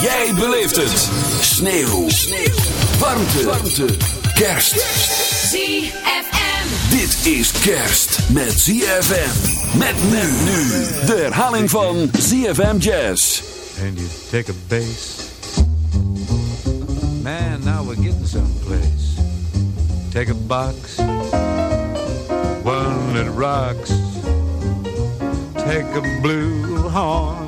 jij beleeft het. Sneeuw. Sneeuw. Warmte. Warmte. Kerst. ZFM. Dit is kerst met ZFM. Met men nu. De herhaling van ZFM Jazz. and you take a bass. Man, now we're getting someplace. Take a box, one that rocks. Take a blue horn,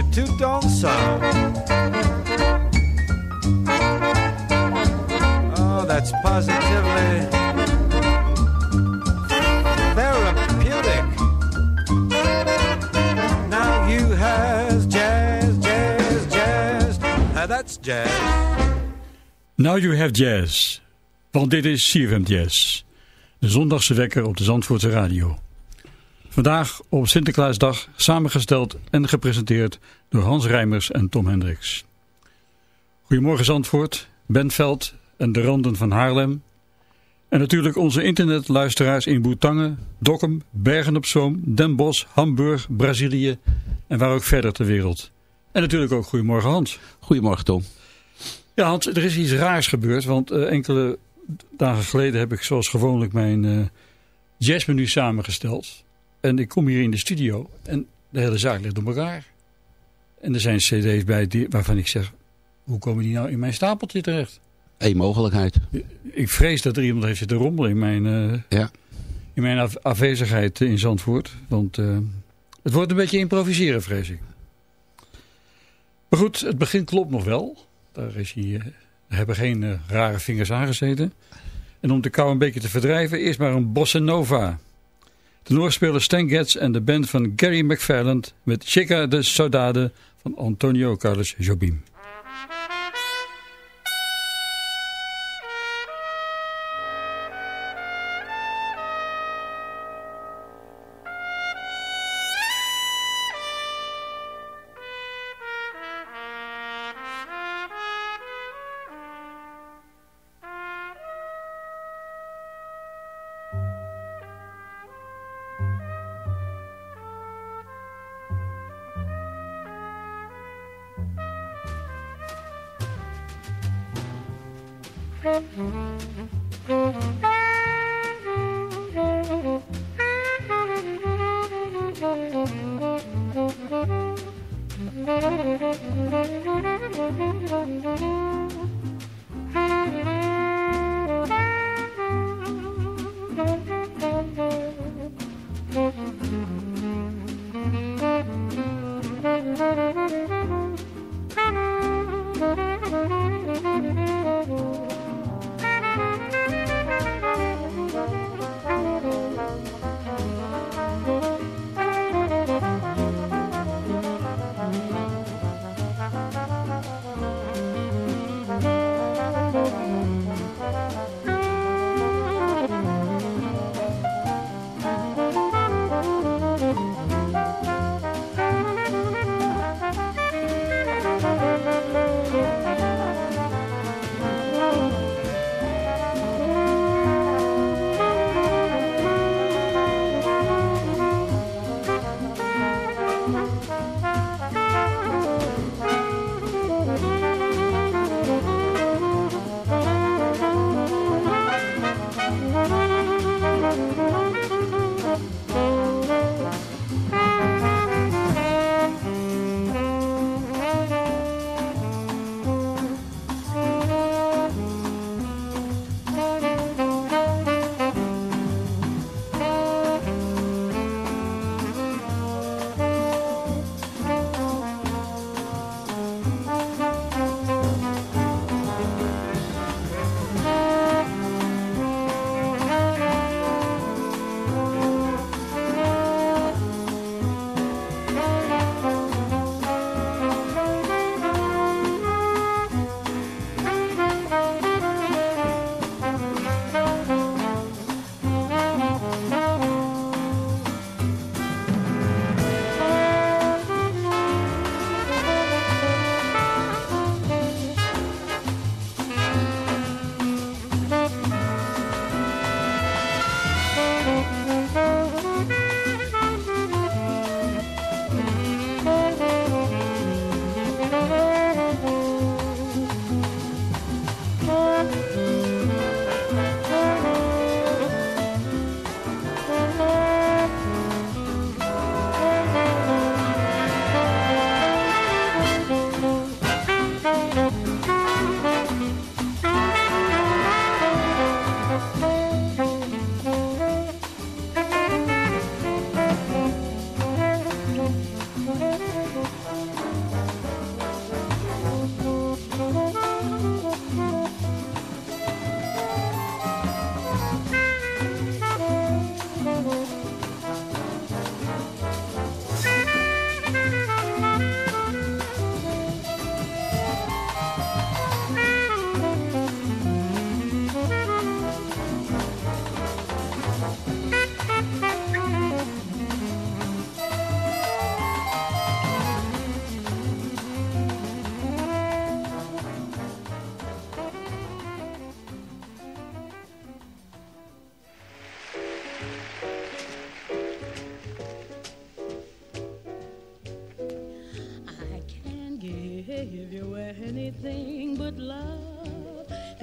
Little don't sound. Oh, that's positively therapeutic. Now you has jazz, jazz, jazz. Now that's jazz. Now You Have Jazz. Want dit is CFM Jazz. De zondagse wekker op de Zandvoortse radio. Vandaag op Sinterklaasdag samengesteld en gepresenteerd door Hans Rijmers en Tom Hendricks. Goedemorgen Zandvoort, Benveld en de randen van Haarlem. En natuurlijk onze internetluisteraars in Boetangen, Dokkum, Bergen op Zoom, Den Bosch, Hamburg, Brazilië en waar ook verder ter wereld. En natuurlijk ook goedemorgen Hans. Goedemorgen Tom. Ja Hans, er is iets raars gebeurd, want eh, enkele dagen geleden heb ik zoals gewoonlijk mijn eh, jazzmenu samengesteld. En ik kom hier in de studio en de hele zaak ligt door elkaar. En er zijn cd's bij die, waarvan ik zeg, hoe komen die nou in mijn stapeltje terecht? Eén mogelijkheid. Ik vrees dat er iemand heeft zitten rommelen in mijn, eh, Ja. in mijn af- afwezigheid in Zandvoort. Want eh, het wordt een beetje improviseren, vrees ik. Maar goed, het begin klopt nog wel. Daar, is hij, eh, hebben geen rare vingers aangezeten. En om de kou een beetje te verdrijven, eerst maar een bossa nova. Tenorspeler Stan Getz en de band van Gary McFarland met Chica de Saudade van Antonio Carlos Jobim.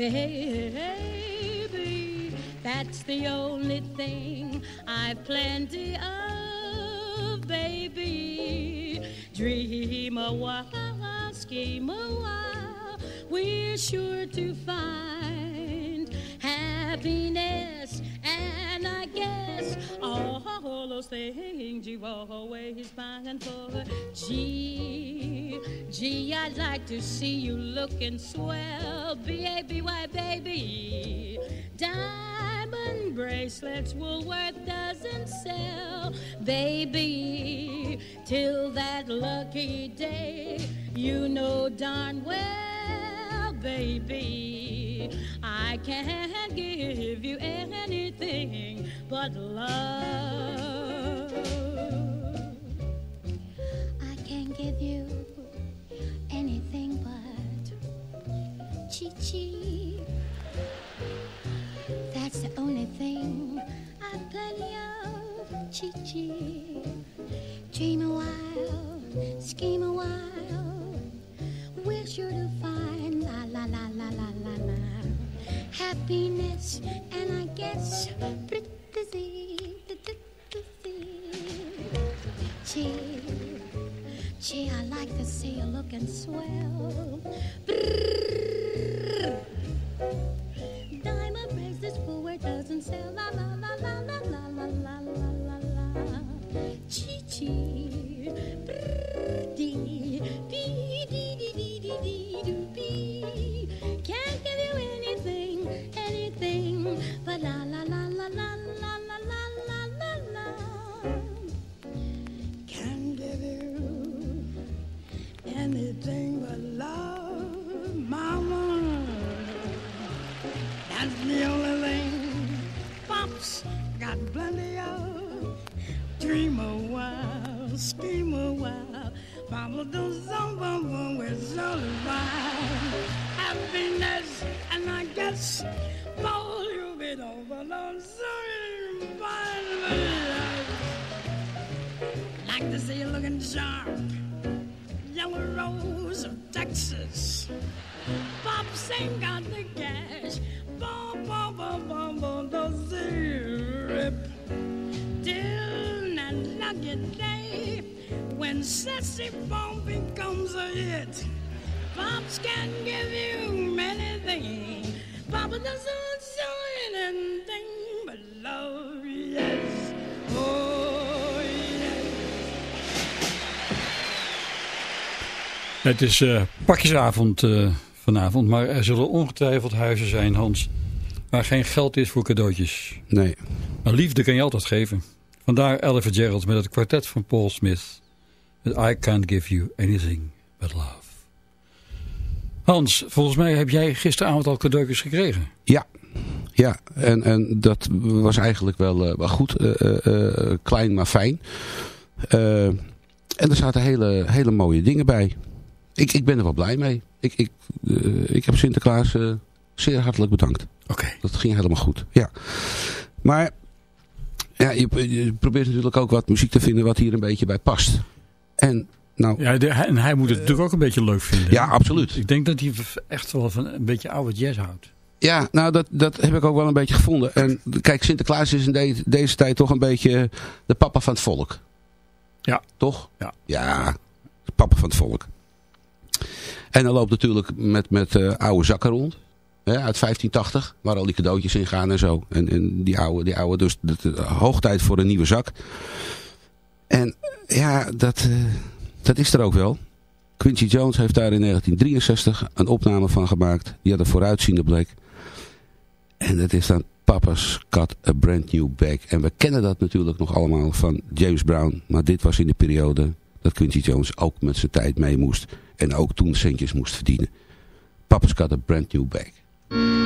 Baby. That's the only thing I've plenty of, baby. Dream a while, scheme a while, we're sure to find happiness. And I guess all those things you've always pined for. Like to see you looking swell, B-A-B-Y, baby. Diamond bracelets Woolworth doesn't sell, baby. Till that lucky day, you know darn well, baby. I can't give you anything but love. I can't give you chi-chi. That's the only thing I've plenty of chi-chi. Dream a while, scheme a while. We're sure to find la la la la la la la happiness, and I guess pretty Gee, gee, I like to see you looking swell. Brrr. Diamond bracelets, Woolworth doesn't sell. La la la la la la la la la la the only thing Pops got plenty of. Dream a while, scheme a while. Mama do something with all about happiness. And I guess all you been over on sorry Like to see you looking sharp. Yellow rose of Texas. Pops ain't got the cash. When Sassy Bum becomes a hit. Pops can give you many things. Papa doesn't show anything but love, yes. Oh, yes. Het is eh, pakjesavond eh, vanavond, maar er zullen ongetwijfeld huizen zijn, Hans, waar geen geld is voor cadeautjes. Nee. Maar liefde kan je altijd geven. Vandaar Ella Gerald met het kwartet van Paul Smith. Met I Can't Give You Anything But Love. Hans, volgens mij heb jij gisteravond al cadeautjes gekregen. Ja. Ja, en, en dat was eigenlijk wel, eh, wel goed. eh, eh, klein maar fijn. En er zaten hele, hele mooie dingen bij. Ik, ik ben er wel blij mee. Ik, ik, eh, ik heb Sinterklaas eh, zeer hartelijk bedankt. Oké. Dat ging helemaal goed. Ja. Maar ja, je, je probeert natuurlijk ook wat muziek te vinden wat hier een beetje bij past. En nou, Ja, de- en hij moet het natuurlijk ook een beetje leuk vinden. ja, absoluut. Ik denk dat hij echt wel van een beetje oude jazz houdt. Ja, nou dat, dat heb ik ook wel een beetje gevonden. En kijk, Sinterklaas is in de- deze tijd toch een beetje de papa van het volk. Ja. Toch? Ja. Ja, de papa van het volk. En hij loopt natuurlijk met, met eh, oude zakken rond. Hè, uit 1580, waar al die cadeautjes in gaan en zo. En, en die oude, die oude dus het, eh, tijd voor een nieuwe zak. En ja, dat, eh, dat is er ook wel. Quincy Jones heeft daar in 1963 een opname van gemaakt. Die had een vooruitziende blik. En dat is dan Papa's Got a Brand New Bag. En we kennen dat natuurlijk nog allemaal van James Brown. Maar dit was in de periode dat Quincy Jones ook met zijn tijd mee moest. En ook toen centjes moest verdienen. Papa's Got a Brand New Bag.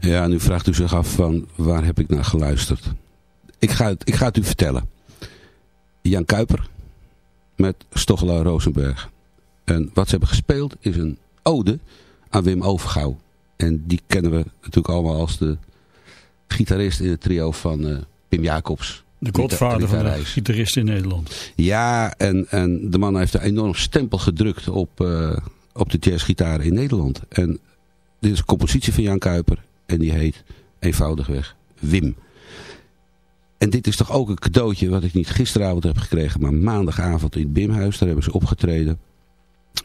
Ja, nu vraagt u zich af van waar heb ik naar geluisterd. Ik ga het, ik ga het u vertellen. Jan Kuiper met Stochelaar Rosenberg. En wat ze hebben gespeeld is een ode aan Wim Overgouw. En die kennen we natuurlijk allemaal als de gitarist in het trio van uh, Pim Jacobs. De godvader van de gitarist in Nederland. Ja, en, en de man heeft een enorm stempel gedrukt op, uh, op de jazzgitaar in Nederland. En dit is een compositie van Jan Kuiper. En die heet eenvoudigweg Wim. En dit is toch ook een cadeautje wat ik niet gisteravond heb gekregen, maar maandagavond in het Bimhuis. Daar hebben ze opgetreden.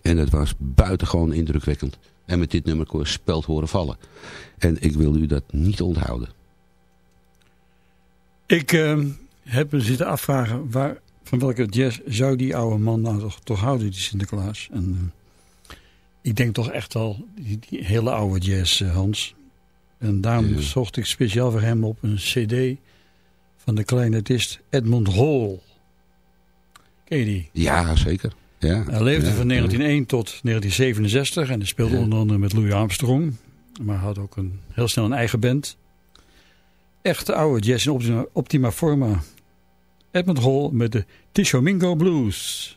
En het was buitengewoon indrukwekkend. En met dit nummer kon je speld horen vallen. En ik wil u dat niet onthouden. Ik uh, heb me zitten afvragen, waar, van welke jazz zou die oude man nou toch, toch houden, die Sinterklaas? En uh, ik denk toch echt al die, hele oude jazz, uh, Hans. En daarom ja. zocht ik speciaal voor hem op een cd van de clarinetist Edmund Hall. Ken je die? Ja, zeker. Ja, hij leefde ja, van 1901 tot 1967 en hij speelde onder andere met Louis Armstrong. Maar had ook een, heel snel een eigen band. Echte oude jazz in optima, optima forma. Edmund Hall met de Tishomingo Blues.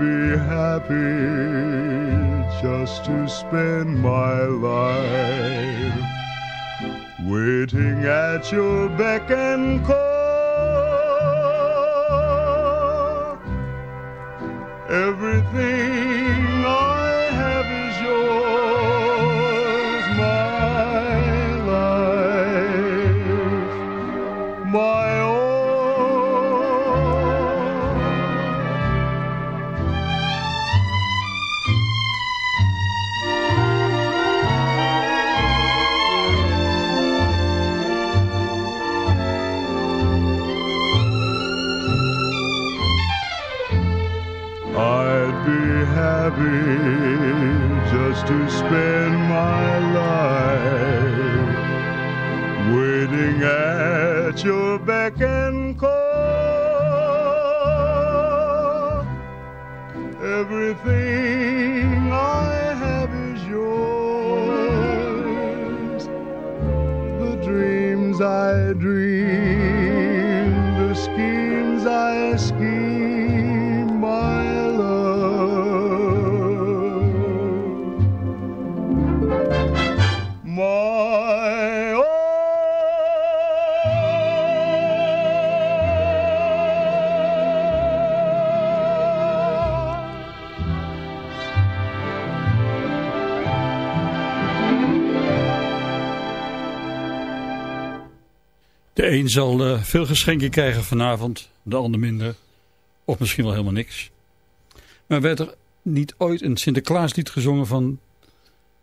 Be happy just to spend my life waiting at your beck and call. Everything your back een zal eh, veel geschenken krijgen vanavond, de ander minder. Of misschien wel helemaal niks. Maar werd er niet ooit een Sinterklaaslied gezongen van...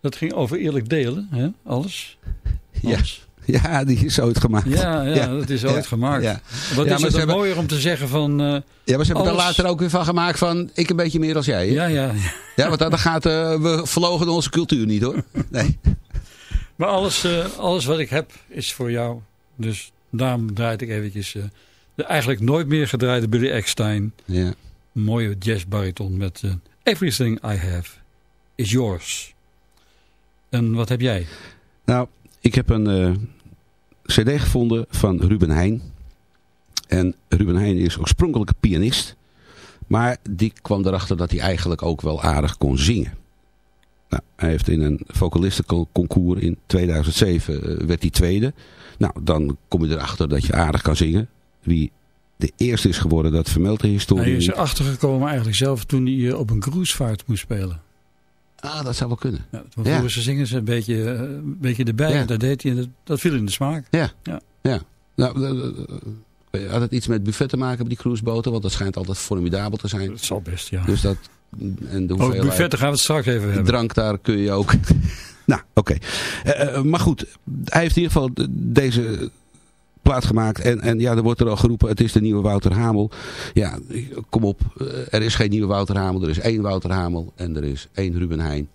Dat ging over eerlijk delen, hè? alles. Ja. Alles. Ja, die is ooit gemaakt. Ja, ja, dat is ooit Ja, gemaakt. ja. Wat is het hebben- mooier om te zeggen van... eh, Ja, maar ze hebben er later ook weer van gemaakt van ik een beetje meer als jij. hè? ja, ja, ja. Want dan gaat, eh, we verlogen onze cultuur niet hoor. Nee. Maar alles, alles wat ik heb is voor jou. Dus daarom draait ik eventjes eh, de eigenlijk nooit meer gedraaide Billy Eckstein. Ja. Een mooie jazzbariton met eh, Everything I Have Is Yours. En wat heb jij? Nou, ik heb een eh, cd gevonden van Ruben Heijn. En Ruben Heijn is oorspronkelijk pianist. Maar die kwam erachter dat hij eigenlijk ook wel aardig kon zingen. Nou, hij heeft in een vocalistenconcours in 2007 eh, werd hij tweede. Nou, dan kom je erachter dat je aardig kan zingen. Wie de eerste is geworden, dat vermeldt de historie Hij is niet. erachter gekomen eigenlijk zelf toen hij eh, op een cruisevaart moest spelen. Ah, dat zou wel kunnen. Ja, vroegen ze zingen ze een beetje, eh, een beetje erbij. Ja. En dat deed hij en dat, dat viel in de smaak. Ja. Ja. ja. Nou, had het iets met buffet te maken op die cruiseboten? Want dat schijnt altijd formidabel te zijn. Dat zal best, ja. Dus dat... En de Over hoeveelheid buffetten gaan we het straks even hebben. drank, daar kun je ook... nou, oké. Eh, eh, maar goed, hij heeft in ieder geval de- deze plaat gemaakt. En, en ja, er wordt er al geroepen, het is de nieuwe Wouter Hamel. Ja, kom op. eh, Er is geen nieuwe Wouter Hamel. Er is één Wouter Hamel en er is één Ruben Heijn.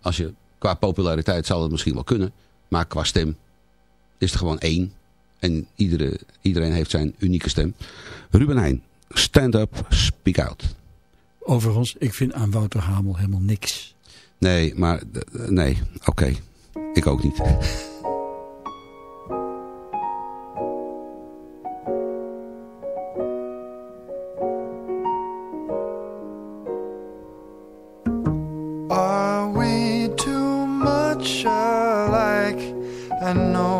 Als je, qua populariteit zal het misschien wel kunnen. Maar qua stem is er gewoon één. En iedere, iedereen heeft zijn unieke stem. Ruben Heijn, stand up, speak out. Overigens, ik vind aan Wouter Hamel helemaal niks. Nee, maar nee, oké. Ik ook niet. Are we too much alike and know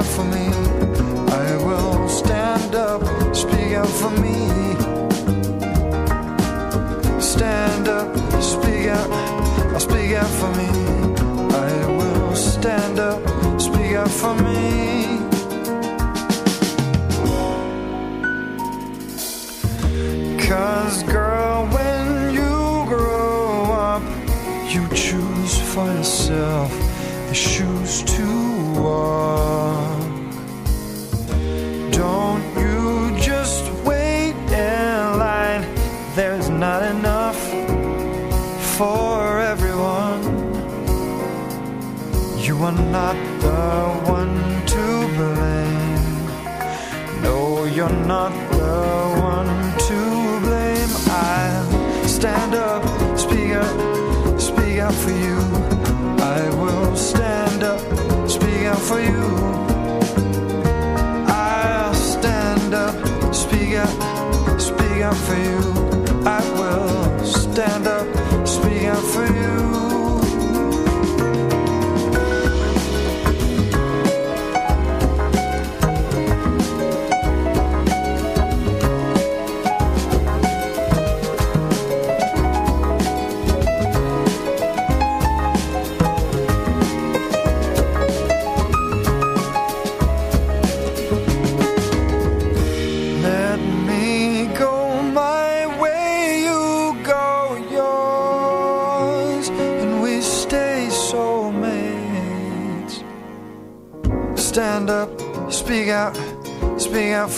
out for me. I will stand up, speak out for me. Stand up, speak out, I'll speak out for me. I will stand up, speak out for me. Not the one to blame. No, you're not the one to blame. I'll stand up, speak up, speak out for you. I will stand up, speak out for you. I'll stand up, speak out, speak out for you. I will stand up, speak out for you.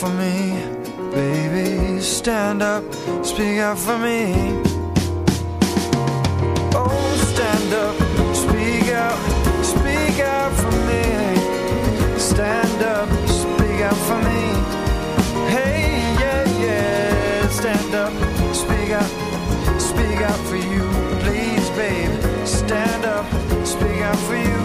For me, baby. Stand up, speak out for me. Oh, stand up, speak out, speak out for me. Stand up, speak out for me. Hey, yeah, yeah, stand up, speak out, speak out for you, please, babe. Stand up, speak out for you.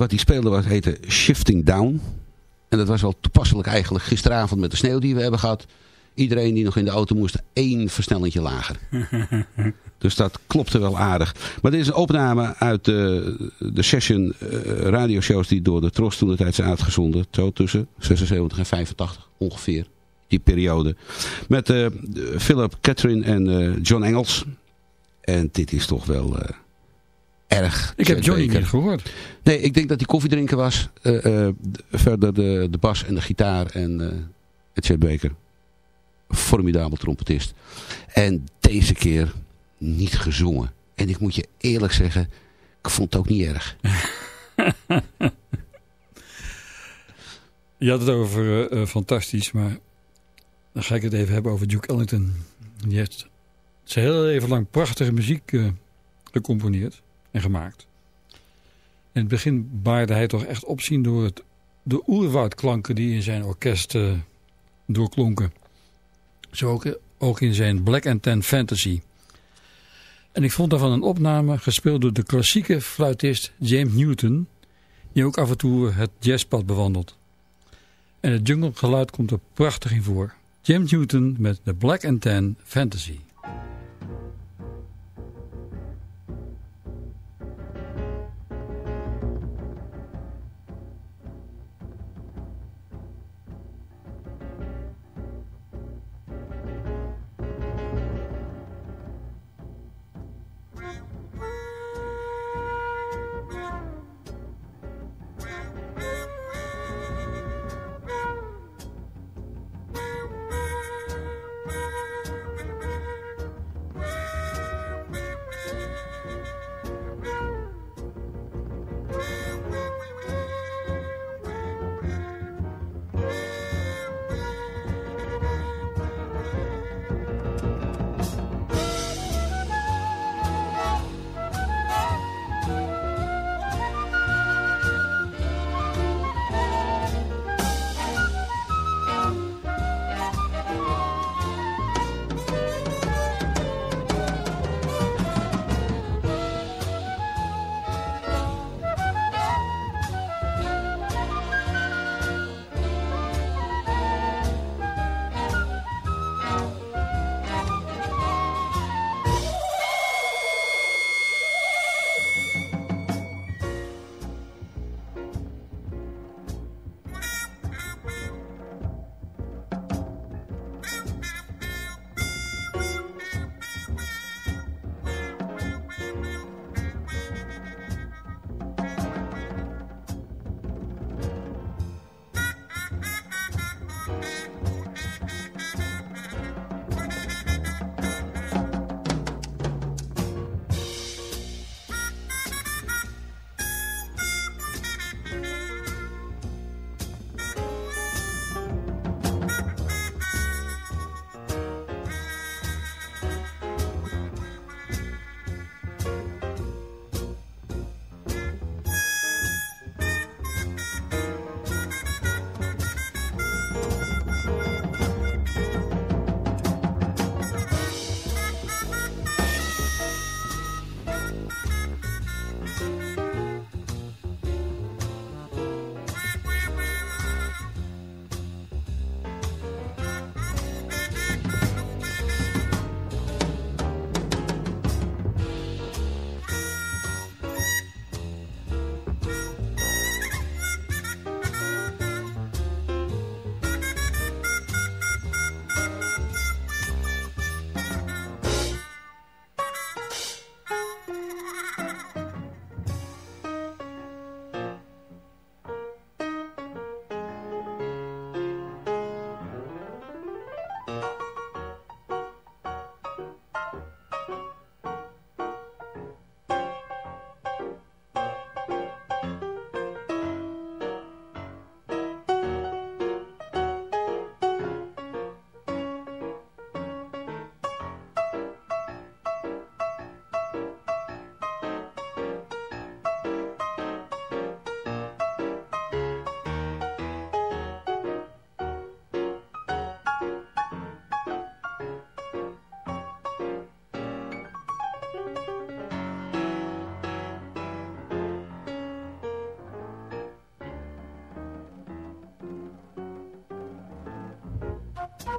Wat hij speelde was, heette Shifting Down. En dat was wel toepasselijk eigenlijk gisteravond met de sneeuw die we hebben gehad. Iedereen die nog in de auto moest, één versnellingje lager. dus dat klopte wel aardig. Maar dit is een opname uit de, de session uh, radioshows die door de Tros toen de tijd zijn uitgezonden. Zo tussen 76 en 85 ongeveer. Die periode. Met uh, Philip, Catherine en uh, John Engels. En dit is toch wel erg. Ik heb Johnny niet gehoord. Nee, ik denk dat hij koffiedrinken was. verder de, de bas en de gitaar en het Chet Baker formidabel trompetist. En deze keer niet gezongen. En ik moet je eerlijk zeggen, ik vond het ook niet erg. je had het over uh, fantastisch, maar dan ga ik het even hebben over Duke Ellington. Die heeft zijn heel even lang prachtige muziek uh, gecomponeerd en gemaakt. In het begin baarde hij toch echt opzien door het, de oerwoudklanken die in zijn orkest uh, doorklonken. Zo ook, in zijn Black and Tan Fantasy. En ik vond daarvan een opname gespeeld door de klassieke fluitist James Newton, die ook af en toe het jazzpad bewandelt. En het junglegeluid komt er prachtig in voor. James Newton met de Black and Tan Fantasy.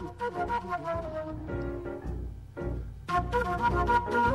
Thank you.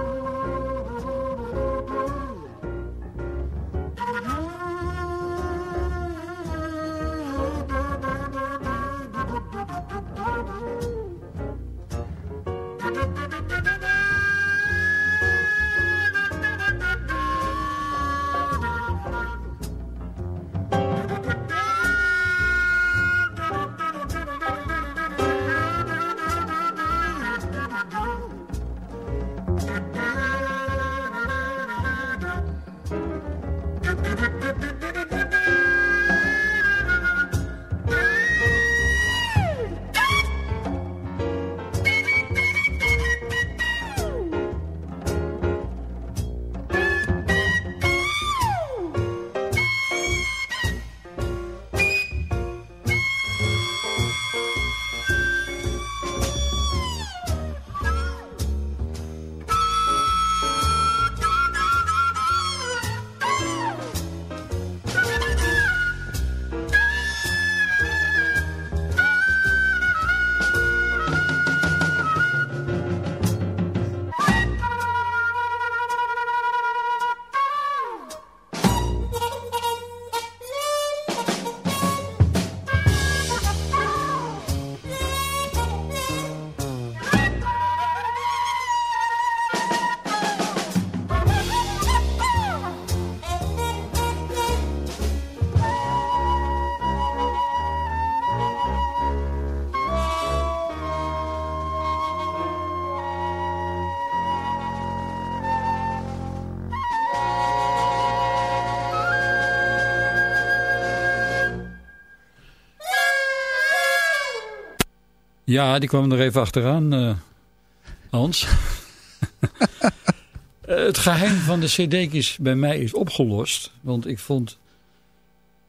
Ja, die kwam er even achteraan, eh, Hans. Eh, het geheim van de cd'tjes bij mij is opgelost. Want ik vond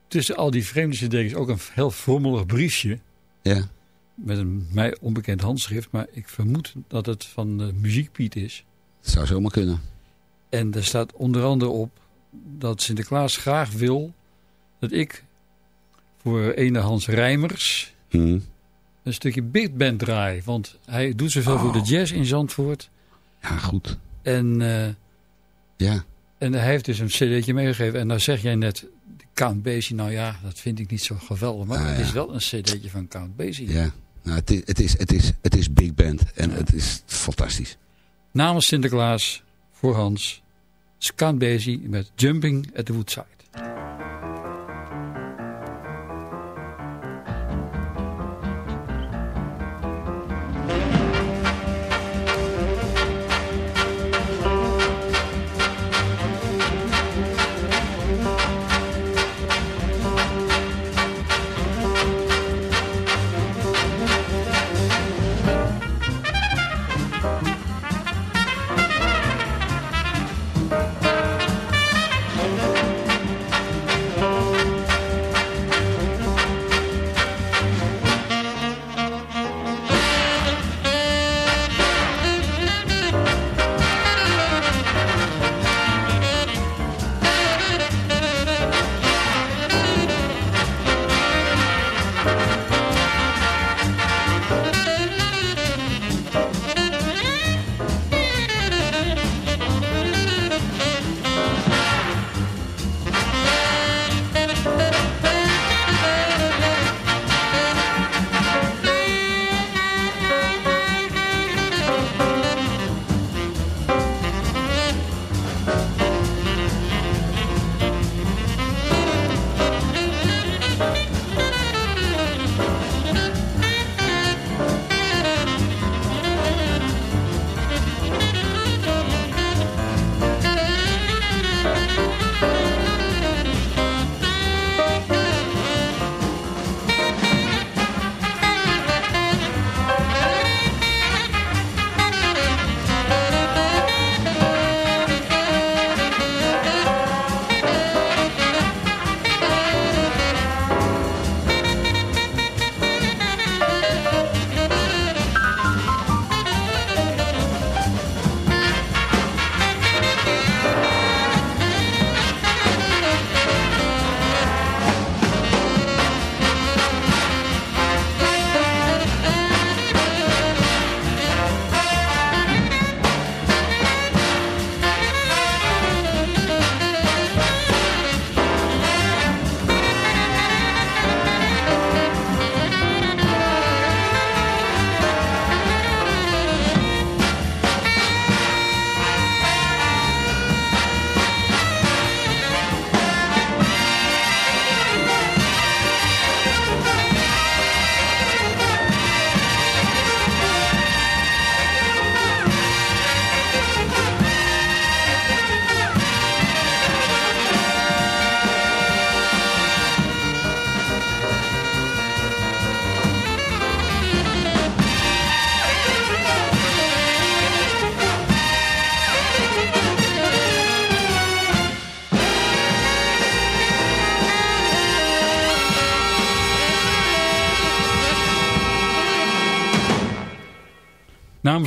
tussen al die vreemde cd'tjes ook een heel vormelig briefje. Ja. Met een mij onbekend handschrift. Maar ik vermoed dat het van uh, Muziekpiet is. Dat zou zomaar kunnen. En daar staat onder andere op dat Sinterklaas graag wil dat ik voor ene Hans Rijmers... Hmm een stukje big band draai. Want hij doet zoveel oh. voor de jazz in Zandvoort. Ja, goed. En, uh, ja. en hij heeft dus een cd'tje meegegeven. En nou zeg jij net, Count Basie. Nou ja, dat vind ik niet zo geweldig. Maar ah, het is wel een cd'tje van Count Basie. Ja, nou, het, is, het, is, het, is, het is big band. En ja. het is fantastisch. Namens Sinterklaas, voor Hans, Count Basie met Jumping at the Woodside. Bye.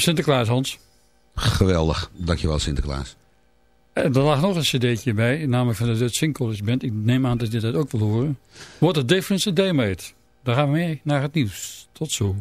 Sinterklaas, Hans. Geweldig. Dankjewel Sinterklaas. En er lag nog een cd'tje bij, namelijk van de Dutch Single Band. Ik neem aan dat je dat ook wil horen. What a difference a day made. Daar gaan we mee naar het nieuws. Tot zo.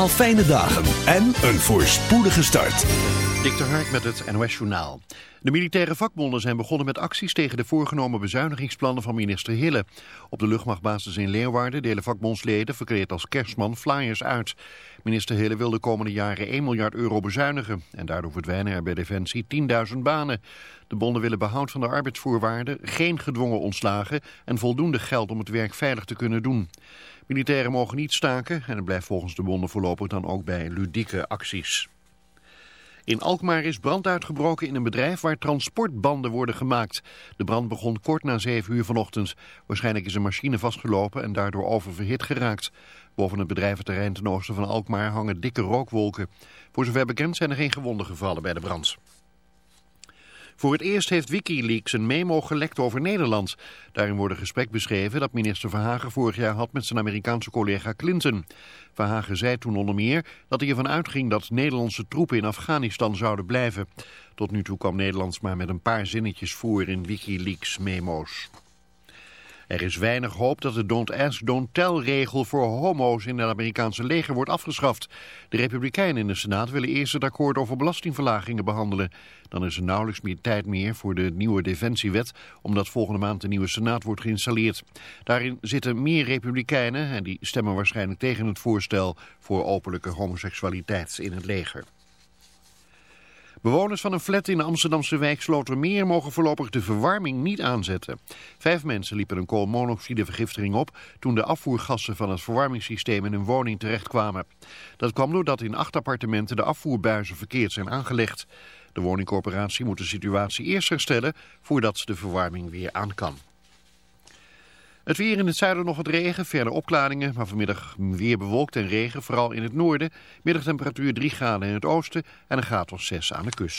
Allemaal fijne dagen en een voorspoedige start. Dik de met het NOS Journaal. De militaire vakbonden zijn begonnen met acties tegen de voorgenomen bezuinigingsplannen van minister Hille. De luchtmachtbasis in Leeuwarden delen vakbondsleden verkleed als kerstman flyers uit. Minister Hille wil de komende jaren 1 miljard euro bezuinigen. En daardoor verdwijnen er bij Defensie 10.000 banen. De bonden willen behoud van de arbeidsvoorwaarden, geen gedwongen ontslagen en voldoende geld om het werk veilig te kunnen doen. Militairen mogen niet staken en het blijft volgens de bonden voorlopig dan ook bij ludieke acties. In Alkmaar is brand uitgebroken in een bedrijf waar transportbanden worden gemaakt. De brand begon kort na 7 uur vanochtend. Waarschijnlijk is een machine vastgelopen en daardoor oververhit geraakt. Boven het bedrijventerrein ten oosten van Alkmaar hangen dikke rookwolken. Voor zover bekend zijn er geen gewonden gevallen bij de brand. Voor het eerst heeft Wikileaks een memo gelekt over Nederland. Daarin wordt een gesprek beschreven dat minister Verhagen vorig jaar had met zijn Amerikaanse collega Clinton. Verhagen zei toen onder meer dat hij ervan uitging dat Nederlandse troepen in Afghanistan zouden blijven. Tot nu toe kwam Nederland maar met een paar zinnetjes voor in Wikileaks memo's. Er is weinig hoop dat de don't ask, don't tell regel voor homo's in het Amerikaanse leger wordt afgeschaft. De Republikeinen in de Senaat willen eerst het akkoord over belastingverlagingen behandelen. Dan is er nauwelijks meer tijd meer voor de nieuwe defensiewet, omdat volgende maand de nieuwe Senaat wordt geïnstalleerd. Daarin zitten meer Republikeinen en die stemmen waarschijnlijk tegen het voorstel voor openlijke homoseksualiteit in het leger. Bewoners van een flat in de Amsterdamse wijk Slotermeer mogen voorlopig de verwarming niet aanzetten. Vijf mensen liepen een koolmonoxidevergiftiging op toen de afvoergassen van het verwarmingssysteem in hun woning terechtkwamen. Dat kwam doordat in acht appartementen de afvoerbuizen verkeerd zijn aangelegd. De woningcorporatie moet de situatie eerst herstellen voordat de verwarming weer aan kan. Het weer in het zuiden nog wat regen, verder opklaringen, maar vanmiddag weer bewolkt en regen, vooral in het noorden. Middagtemperatuur 3 graden in het oosten en een graad of 6 aan de kust.